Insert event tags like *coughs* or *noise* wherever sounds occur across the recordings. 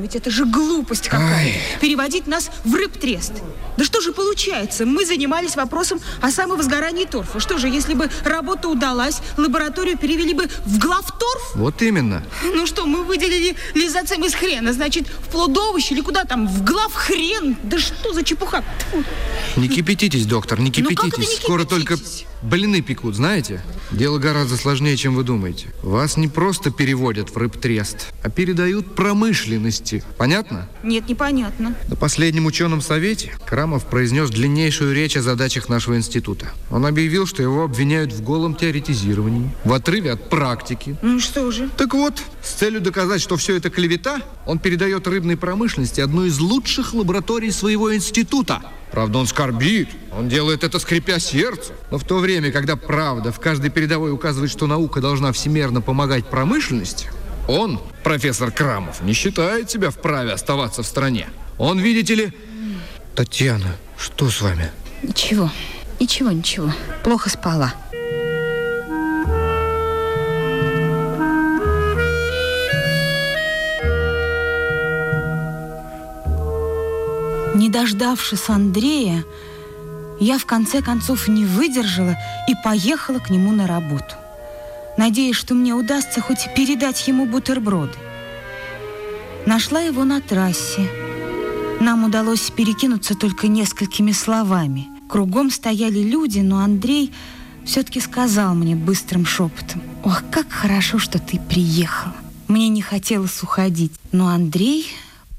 Ведь это же глупость какая. Ай. Переводить нас в рыбтрест. Да что же получается? Мы занимались вопросом о самовозгорании торфа. Что же, если бы работа удалась, лабораторию перевели бы в главторф? Вот именно. Ну что, мы выделили лизацем из хрена, значит, в плодовище или куда там, в главхрен? Да что за чепуха? Тьфу. Не кипятитесь, доктор, не Ну, как это кипятитесь. не Скоро только кипятитесь? Блины пекут, знаете? Дело гораздо сложнее, чем вы думаете. Вас не просто переводят в рыбтрест, а передают промышленности. Понятно? Нет, непонятно. На последнем ученом совете Крамов произнес длиннейшую речь о задачах нашего института. Он объявил, что его обвиняют в голом теоретизировании, в отрыве от практики. Ну что же? Так вот, с целью доказать, что все это клевета, он передает рыбной промышленности одну из лучших лабораторий своего института. Правда, он скорбит, он делает это скрипя сердце. Но в то время, когда правда в каждой передовой указывает, что наука должна всемерно помогать промышленности, он, профессор Крамов, не считает себя вправе оставаться в стране. Он, видите ли... Татьяна, что с вами? Ничего, ничего, ничего. Плохо спала. Не дождавшись Андрея, я в конце концов не выдержала и поехала к нему на работу, надеясь, что мне удастся хоть передать ему бутерброды. Нашла его на трассе. Нам удалось перекинуться только несколькими словами. Кругом стояли люди, но Андрей все-таки сказал мне быстрым шепотом. «Ох, как хорошо, что ты приехала». Мне не хотелось уходить, но Андрей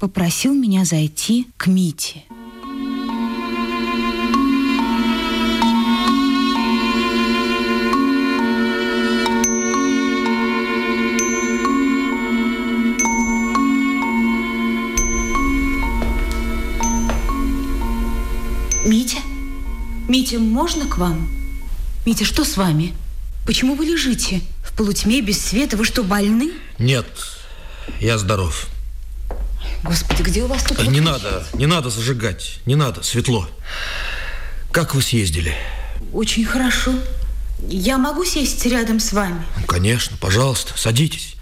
попросил меня зайти к Мите. Митя? Митя, можно к вам? Митя, что с вами? Почему вы лежите? В полутьме, без света? Вы что, больны? Нет, я здоров. Господи, где у вас тут... Э, Не надо, не надо зажигать, не надо, светло. Как вы съездили? Очень хорошо. Я могу сесть рядом с вами? Ну, Конечно, пожалуйста, садитесь.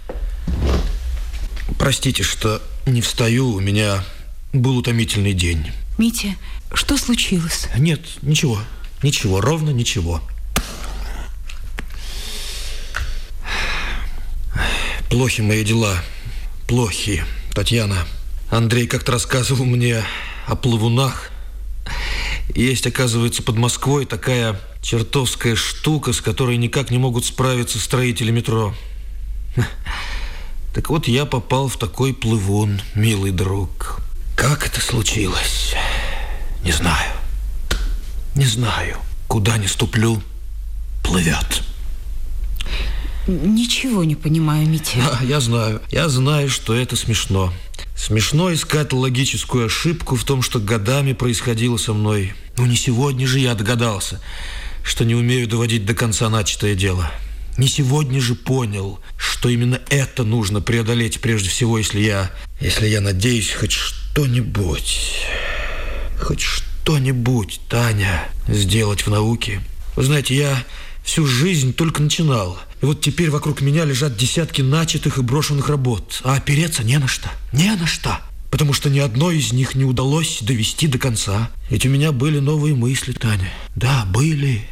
Простите, что не встаю, у меня был утомительный день. Митя, что случилось? Нет, ничего, ничего, ровно ничего. Плохи мои дела, плохи, Татьяна. Андрей как-то рассказывал мне о плавунах. Есть, оказывается, под Москвой такая чертовская штука, с которой никак не могут справиться строители метро. Так вот, я попал в такой плывун, милый друг. Как это случилось? Не знаю. Не знаю. Куда не ступлю, плывет. Ничего не понимаю, Митя. Да, *laughs* я знаю. Я знаю, что это смешно. Смешно искать логическую ошибку в том, что годами происходило со мной. Ну, не сегодня же я догадался, что не умею доводить до конца начатое дело. Не сегодня же понял, что именно это нужно преодолеть прежде всего, если я... Если я надеюсь хоть что-нибудь... Хоть что-нибудь, Таня, сделать в науке. Вы знаете, я всю жизнь только начинал. И вот теперь вокруг меня лежат десятки начатых и брошенных работ. А опереться не на что. Не на что. Потому что ни одной из них не удалось довести до конца. Ведь у меня были новые мысли, Таня. Да, были.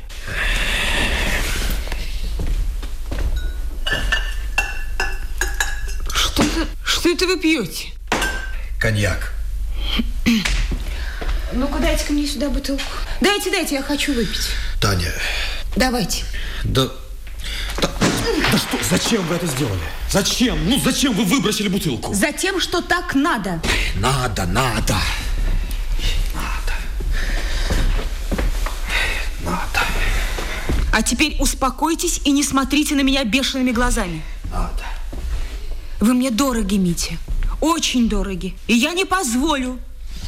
Что это, что это вы пьете? Коньяк. Ну-ка, дайте-ка мне сюда бутылку. Дайте, дайте, я хочу выпить. Таня, Давайте. да... Да, да что, зачем вы это сделали? Зачем? Ну, зачем вы выбросили бутылку? Затем, что так надо. Надо, надо. Надо. Надо. А теперь успокойтесь и не смотрите на меня бешеными глазами. Надо. Вы мне дороги, Митя. Очень дороги. И я не позволю.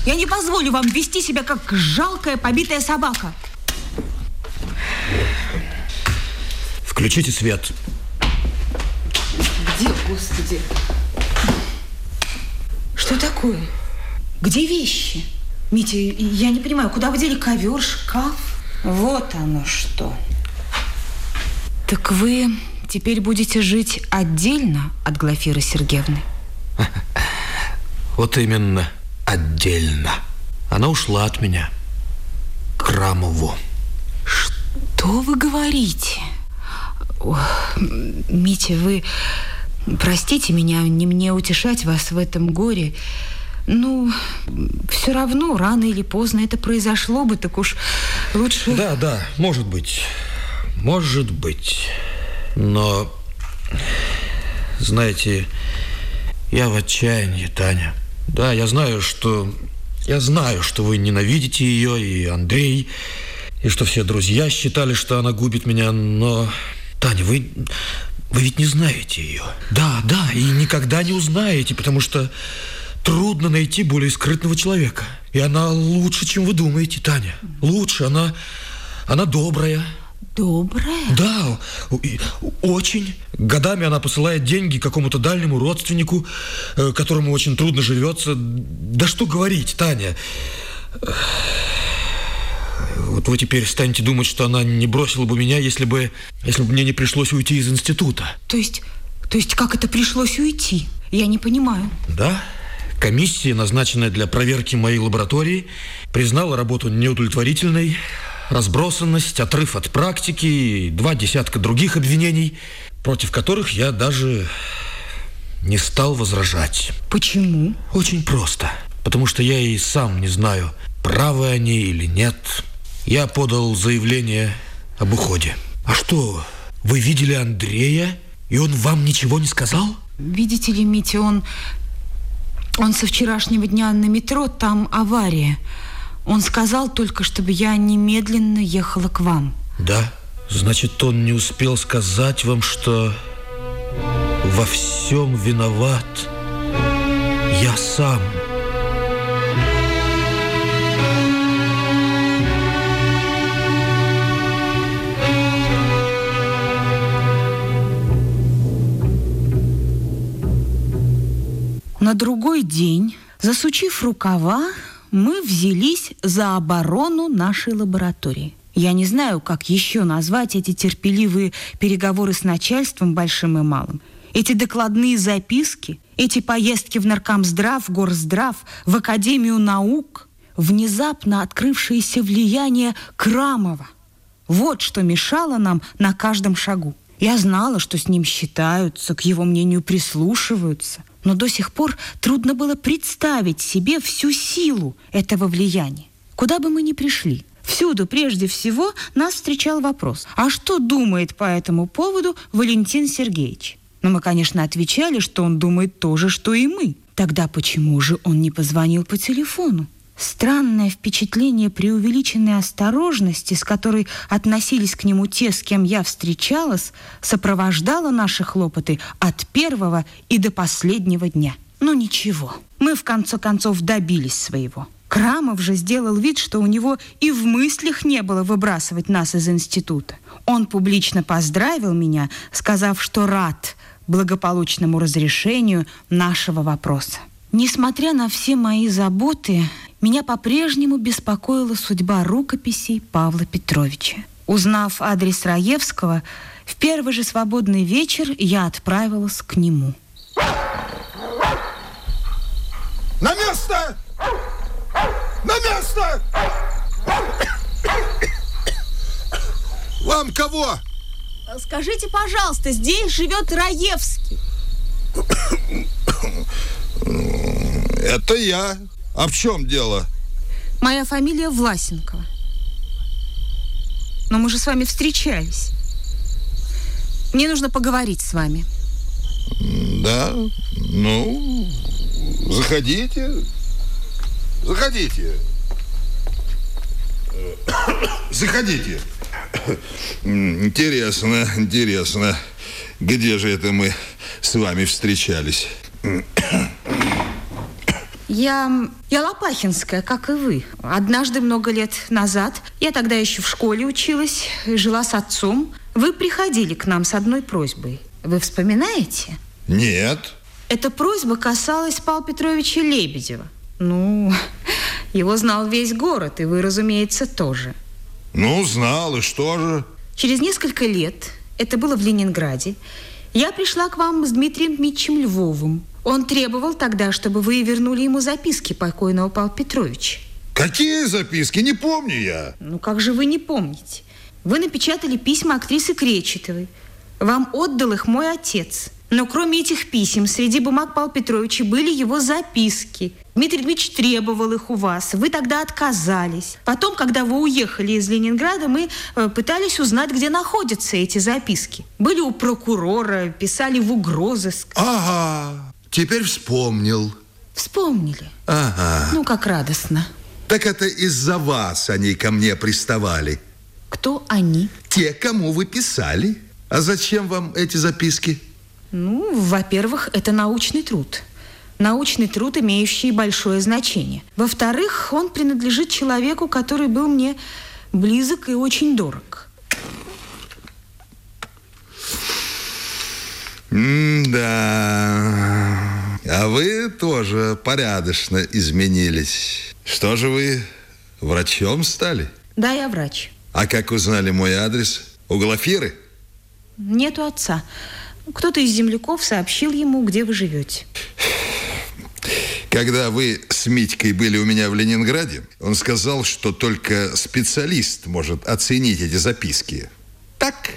Я не позволю вам вести себя как жалкая побитая собака. Включите свет. Господи? Что такое? Где вещи? Митя, я не понимаю, куда вы дели ковер, шкаф? Вот оно что. Так вы теперь будете жить отдельно от Глафиры Сергеевны? *laughs* Вот именно, отдельно. Она ушла от меня. К Рамову. Что вы говорите? Митя, вы простите меня, не мне утешать вас в этом горе. Ну, все равно, рано или поздно это произошло бы, так уж лучше... Да, да, может быть. Может быть. Но, знаете, я в отчаянии, Таня. Да, я знаю, что... Я знаю, что вы ненавидите ее, и Андрей, и что все друзья считали, что она губит меня, но... Таня, вы... Вы ведь не знаете ее. Да, да, и никогда не узнаете, потому что трудно найти более скрытного человека. И она лучше, чем вы думаете, Таня. Лучше, она, она добрая. Добрая? Да, очень. Годами она посылает деньги какому-то дальнему родственнику, э, которому очень трудно живется. Да что говорить, Таня. Вот вы теперь станете думать, что она не бросила бы меня, если бы, если бы мне не пришлось уйти из института. То есть, то есть как это пришлось уйти? Я не понимаю. Да, комиссия, назначенная для проверки моей лаборатории, признала работу неудовлетворительной, разбросанность, отрыв от практики и два десятка других обвинений, против которых я даже не стал возражать. Почему? Очень просто. Потому что я и сам не знаю, правы они или нет. Я подал заявление об уходе. А что, вы видели Андрея, и он вам ничего не сказал? Видите ли, Митя, он... Он со вчерашнего дня на метро, там авария. Он сказал только, чтобы я немедленно ехала к вам. Да? Значит, он не успел сказать вам, что во всем виноват я сам. На другой день, засучив рукава, мы взялись за оборону нашей лаборатории. Я не знаю, как еще назвать эти терпеливые переговоры с начальством большим и малым. Эти докладные записки, эти поездки в Наркомздрав, Горздрав, в Академию наук, внезапно открывшееся влияние Крамова. Вот что мешало нам на каждом шагу. Я знала, что с ним считаются, к его мнению прислушиваются но до сих пор трудно было представить себе всю силу этого влияния. Куда бы мы ни пришли, всюду прежде всего нас встречал вопрос, а что думает по этому поводу Валентин Сергеевич? Но мы, конечно, отвечали, что он думает то же, что и мы. Тогда почему же он не позвонил по телефону? Странное впечатление преувеличенной осторожности, с которой относились к нему те, с кем я встречалась, сопровождало наши хлопоты от первого и до последнего дня. Ну ничего, мы в конце концов добились своего. Крамов же сделал вид, что у него и в мыслях не было выбрасывать нас из института. Он публично поздравил меня, сказав, что рад благополучному разрешению нашего вопроса. Несмотря на все мои заботы, меня по-прежнему беспокоила судьба рукописей Павла Петровича. Узнав адрес Раевского, в первый же свободный вечер я отправилась к нему. На место! На место! Вам кого? Скажите, пожалуйста, здесь живет Раевский. Это я. А в чем дело? Моя фамилия Власенкова. Но мы же с вами встречались. Мне нужно поговорить с вами. Да? Ну, заходите. Заходите. *coughs* Заходите. Интересно, интересно. Где же это мы с вами встречались? Я, я Лопахинская, как и вы. Однажды, много лет назад, я тогда еще в школе училась, жила с отцом. Вы приходили к нам с одной просьбой. Вы вспоминаете? Нет. Эта просьба касалась Павла Петровича Лебедева. Ну, его знал весь город, и вы, разумеется, тоже. Ну, знал, и что же? Через несколько лет, это было в Ленинграде, я пришла к вам с Дмитрием Дмитриевичем Львовым. Он требовал тогда, чтобы вы вернули ему записки покойного Павла Петровича. Какие записки? Не помню я. Ну как же вы не помните? Вы напечатали письма актрисы Кречетовой. Вам отдал их мой отец. Но кроме этих писем, среди бумаг Павла Петровича были его записки. Дмитрий Дмитриевич требовал их у вас. Вы тогда отказались. Потом, когда вы уехали из Ленинграда, мы э, пытались узнать, где находятся эти записки. Были у прокурора, писали в угрозыск. Ага, теперь вспомнил. Вспомнили. Ага. Ну, как радостно. Так это из-за вас они ко мне приставали. Кто они? Те, кому вы писали. А зачем вам эти записки? Ну, во-первых, это научный труд. Научный труд, имеющий большое значение. Во-вторых, он принадлежит человеку, который был мне близок и очень дорог. Да. А вы тоже порядочно изменились. Что же вы врачом стали? Да, я врач. А как узнали мой адрес? У Глафиры? Нету отца. Кто-то из земляков сообщил ему, где вы живете. Когда вы с Митькой были у меня в Ленинграде, он сказал, что только специалист может оценить эти записки. Так?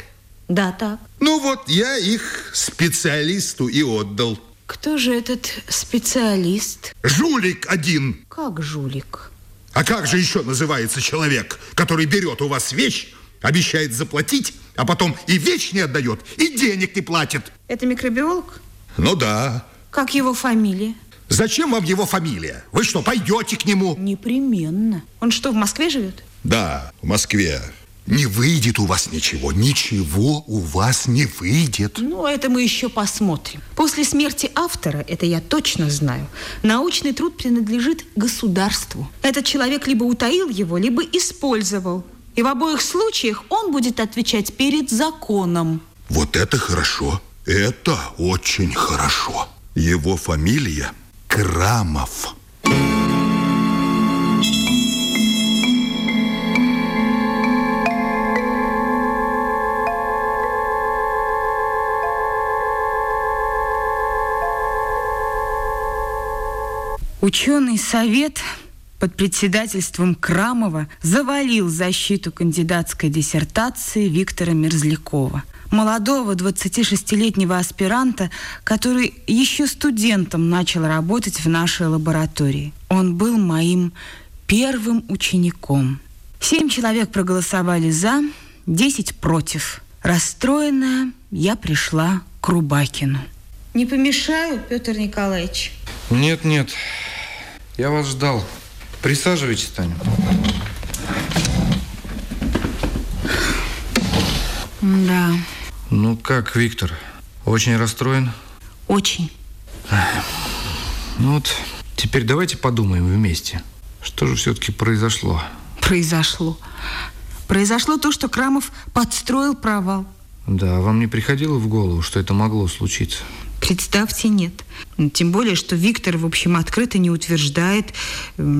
Да, так. Ну вот, я их специалисту и отдал. Кто же этот специалист? Жулик один. Как жулик? А как же еще называется человек, который берет у вас вещь, обещает заплатить, а потом и вещь не отдает, и денег не платит? Это микробиолог? Ну да. Как его фамилия? Зачем вам его фамилия? Вы что, пойдете к нему? Непременно. Он что, в Москве живет? Да, в Москве. Не выйдет у вас ничего. Ничего у вас не выйдет. Ну, это мы еще посмотрим. После смерти автора, это я точно знаю, научный труд принадлежит государству. Этот человек либо утаил его, либо использовал. И в обоих случаях он будет отвечать перед законом. Вот это хорошо. Это очень хорошо. Его фамилия Крамов. Ученый совет под председательством Крамова завалил защиту кандидатской диссертации Виктора Мерзлякова, молодого 26-летнего аспиранта, который еще студентом начал работать в нашей лаборатории. Он был моим первым учеником. Семь человек проголосовали «за», десять против. Расстроенная, я пришла к Рубакину. Не помешаю, Петр Николаевич? Нет, нет. Я вас ждал. Присаживайтесь, Таня. Да, Ну как, Виктор? Очень расстроен? очень. Ну вот, теперь давайте подумаем вместе. Что же все-таки произошло? Произошло. Произошло то, что Крамов подстроил провал. Да, вам не приходило в голову, что это могло случиться? Представьте, нет. Тем более, что Виктор, в общем, открыто не утверждает,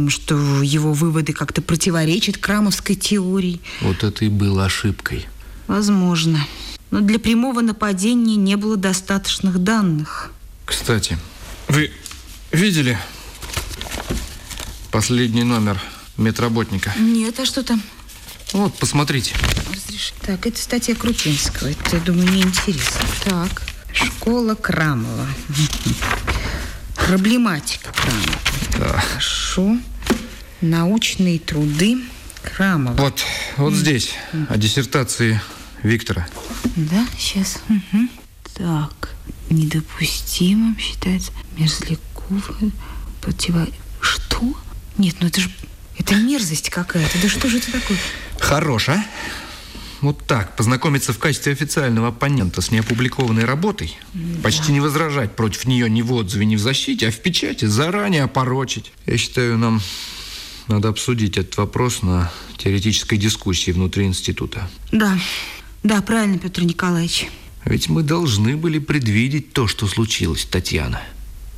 что его выводы как-то противоречат крамовской теории. Вот это и было ошибкой. Возможно. Но для прямого нападения не было достаточных данных. Кстати, вы видели последний номер медработника? Нет, а что там? Вот, посмотрите. Разреши. Так, это статья Крупинского. Это, я думаю, неинтересно. Так, школа Крамова. Проблематика Крамова. Да. Хорошо. Научные труды Крамова. Вот, вот здесь, о диссертации Виктора. Да, сейчас. Мгм. Так, недопустимым считается Мерзляков. Противо... Что? Нет, ну это же... Это мерзость какая-то. Да что же это такое? Хорош, а? Вот так, познакомиться в качестве официального оппонента с неопубликованной работой, почти не возражать против нее ни в отзыве, ни в защите, а в печати заранее опорочить. Я считаю, нам надо обсудить этот вопрос на теоретической дискуссии внутри института. Да, да, правильно, Петр Николаевич. Ведь мы должны были предвидеть то, что случилось, Татьяна.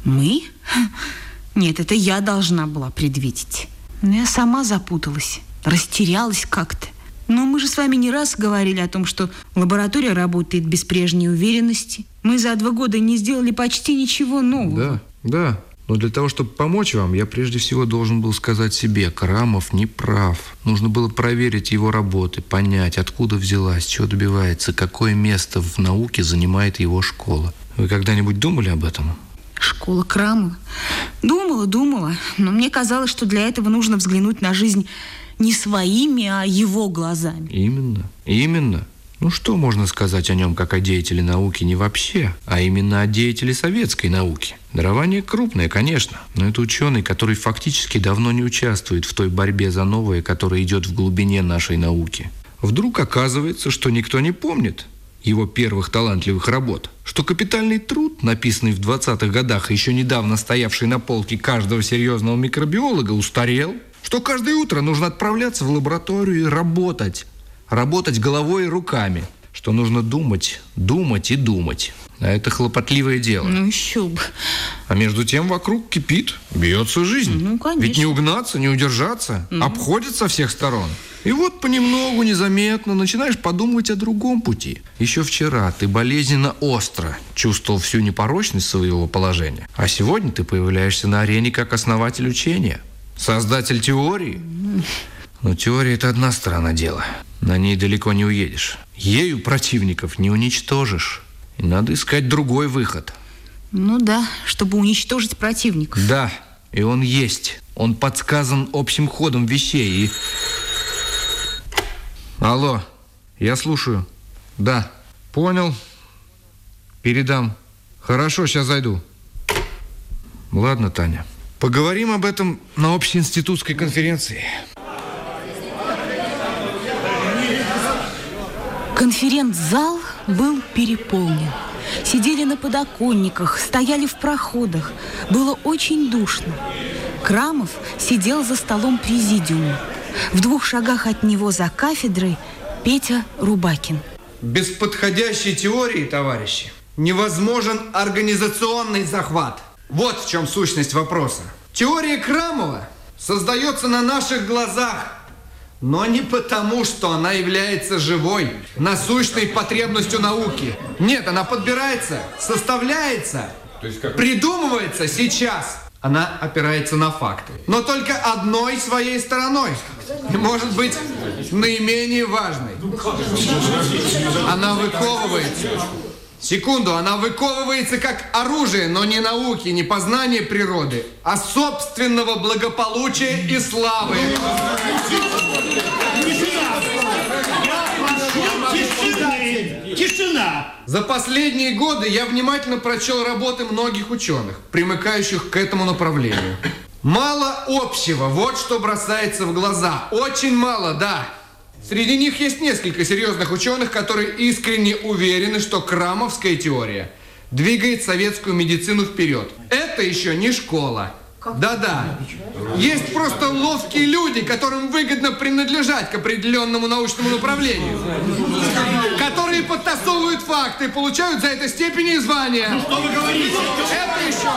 Мы? *laughs* Нет, это я должна была предвидеть. Но я сама запуталась, растерялась как-то. Но мы же с вами не раз говорили о том, что лаборатория работает без прежней уверенности. Мы за два года не сделали почти ничего нового. Да, да. Но для того, чтобы помочь вам, я прежде всего должен был сказать себе, Карамов не прав. Нужно было проверить его работы, понять, откуда взялась, чего добивается, какое место в науке занимает его школа. Вы когда-нибудь думали об этом? Школа Крамова. Думала, думала. Но мне казалось, что для этого нужно взглянуть на жизнь не своими, а его глазами. Именно, именно. Ну что можно сказать о нем как о деятеле науки не вообще, а именно о деятеле советской науки? Дарование крупное, конечно, но это ученый, который фактически давно не участвует в той борьбе за новое, которая идет в глубине нашей науки. Вдруг оказывается, что никто не помнит его первых талантливых работ, что капитальный труд, написанный в 20-х годах еще недавно стоявший на полке каждого серьезного микробиолога, устарел, что каждое утро нужно отправляться в лабораторию и работать, работать головой и руками, что нужно думать, думать и думать. А это хлопотливое дело. Ну еще бы. А между тем вокруг кипит, бьется жизнь. Ну, конечно. Ведь не угнаться, не удержаться, обходит со всех сторон. И вот понемногу, незаметно начинаешь подумывать о другом пути. Еще вчера ты болезненно остро чувствовал всю непорочность своего положения. А сегодня ты появляешься на арене как основатель учения, создатель теории. Но теория – это одна сторона дела. На ней далеко не уедешь. Ею противников не уничтожишь. И надо искать другой выход. Ну да, чтобы уничтожить противника. Да, и он есть. Он подсказан общим ходом вещей и... Алло, я слушаю. Да, понял. Передам. Хорошо, сейчас зайду. Ладно, Таня. Поговорим об этом на общеинститутской конференции. Конференц-зал был переполнен. Сидели на подоконниках, стояли в проходах. Было очень душно. Крамов сидел за столом президиума. В двух шагах от него за кафедрой Петя Рубакин. Без подходящей теории, товарищи, невозможен организационный захват. Вот в чем сущность вопроса. Теория Крамова создается на наших глазах, но не потому, что она является живой, насущной потребностью науки. Нет, она подбирается, составляется, придумывается сейчас. Она опирается на факты. Но только одной своей стороной. И может быть наименее важной. Она выковывается. Секунду, она выковывается как оружие, но не науки, не познания природы, а собственного благополучия и славы. Тишина! За последние годы я внимательно прочел работы многих ученых, примыкающих к этому направлению. Мало общего, вот что бросается в глаза. Очень мало, да. Среди них есть несколько серьезных ученых, которые искренне уверены, что крамовская теория двигает советскую медицину вперед. Это еще не школа. Да-да. Есть просто ловкие люди, которым выгодно принадлежать к определенному научному направлению. Которые подтасовывают факты, получают за это степени и звания. Что вы говорите? Это еще...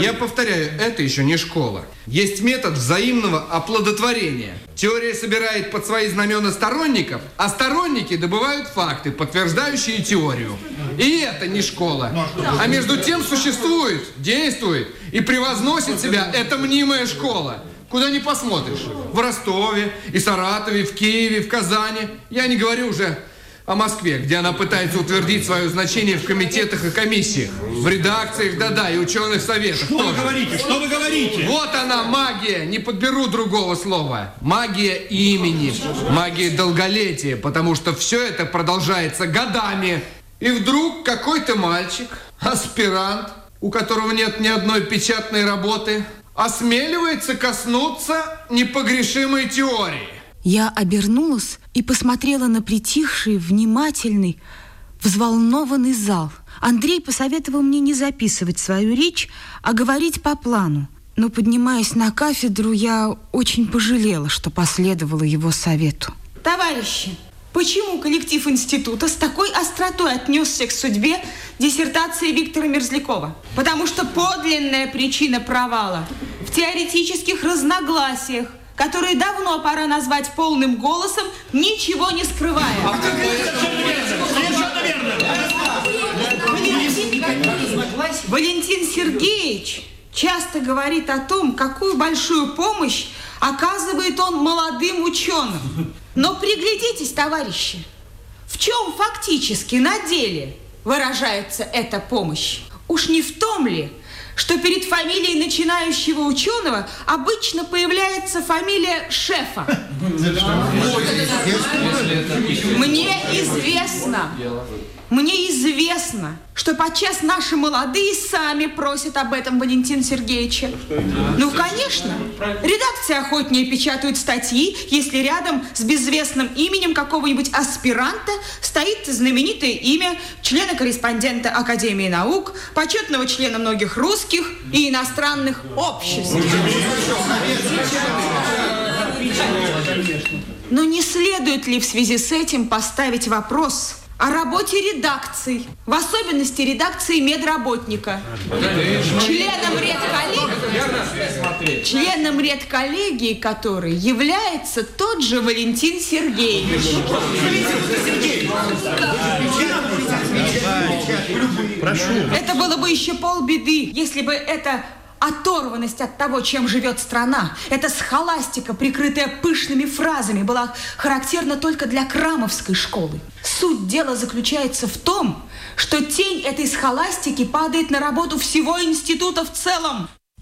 Я повторяю, это еще не школа. Есть метод взаимного оплодотворения. Теория собирает под свои знамена сторонников, а сторонники добывают факты, подтверждающие теорию. И это не школа. А между тем существует, действует и превозносит себя эта мнимая школа. Куда ни посмотришь. В Ростове, и Саратове, в Киеве, в Казани. Я не говорю уже о Москве, где она пытается утвердить свое значение в комитетах и комиссиях, в редакциях, да-да, и ученых советах Что вы тоже. говорите? Что вы говорите? Вот она, магия, не подберу другого слова. Магия имени, магия долголетия, потому что все это продолжается годами. И вдруг какой-то мальчик, аспирант, у которого нет ни одной печатной работы, осмеливается коснуться непогрешимой теории. Я обернулась и посмотрела на притихший, внимательный, взволнованный зал. Андрей посоветовал мне не записывать свою речь, а говорить по плану. Но, поднимаясь на кафедру, я очень пожалела, что последовала его совету. Товарищи, почему коллектив института с такой остротой отнесся к судьбе диссертации Виктора Мерзлякова? Потому что подлинная причина провала в теоретических разногласиях, которые давно пора назвать полным голосом, ничего не скрывая. Верно. Валентин Сергеевич часто говорит о том, какую большую помощь оказывает он молодым ученым. Но приглядитесь, товарищи, в чем фактически на деле выражается эта помощь? Уж не в том ли, что перед фамилией начинающего ученого обычно появляется фамилия шефа. Мне известно, мне известно, что подчас наши молодые сами просят об этом Валентина Сергеевича. Ну, конечно, редакции охотнее печатают статьи, если рядом с безвестным именем какого-нибудь аспиранта стоит знаменитое имя члена-корреспондента Академии наук, почетного члена многих русских и иностранных обществ. Но не следует ли в связи с этим поставить вопрос о работе редакций, в особенности редакции медработника? Членом редколлегии, членом редколлегии которой является тот же Валентин Сергеевич. Это было бы еще полбеды, если бы это оторванность от того, чем живет страна, эта схоластика, прикрытая пышными фразами, была характерна только для Крамовской школы. Суть дела заключается в том, что тень этой схоластики падает на работу всего института в целом.